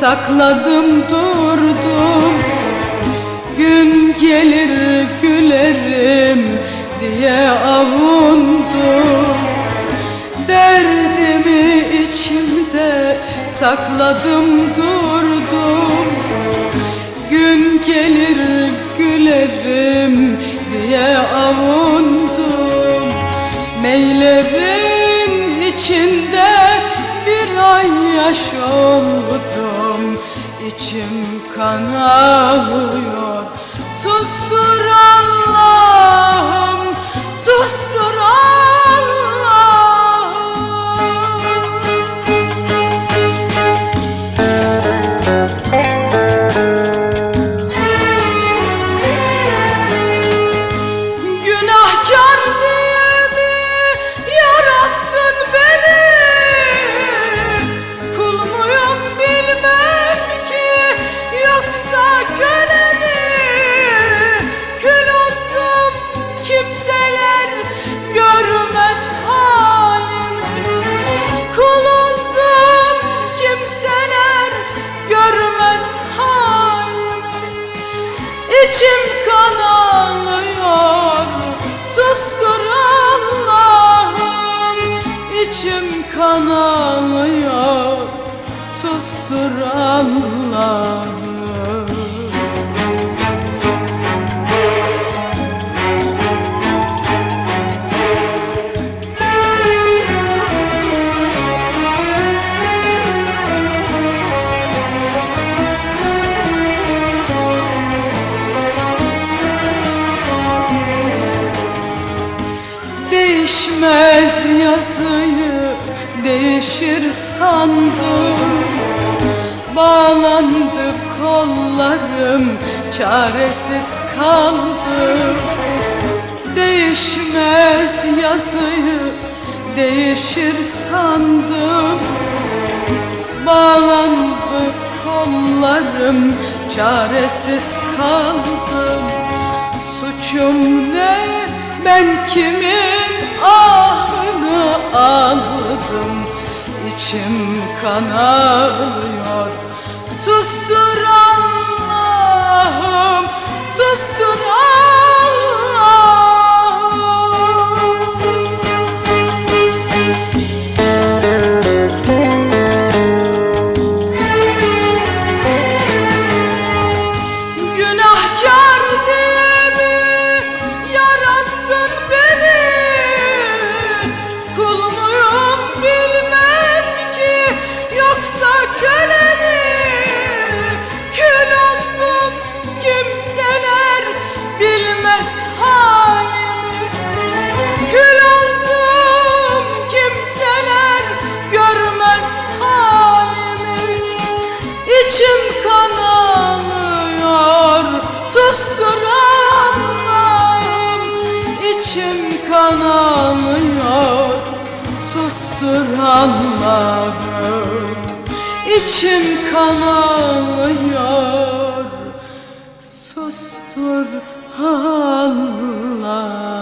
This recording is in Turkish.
Sakladım durdum. Gün gelir gülerim diye avundum. Derdimi içimde sakladım durdum. Gün gelir İçim kan İçim kan Değişmez yazıyı değişir sandım. Bağlandı kollarım çaresiz kaldım. Değişmez yazıyı değişir sandım. Bağlandı kollarım çaresiz kaldım. Suçum ne ben kimin ahını aldım İçim kan ağlıyor Sustur İçim kan ağlıyor Sustur Allah'ım İçim kan ağlıyor Sustur Allah'ım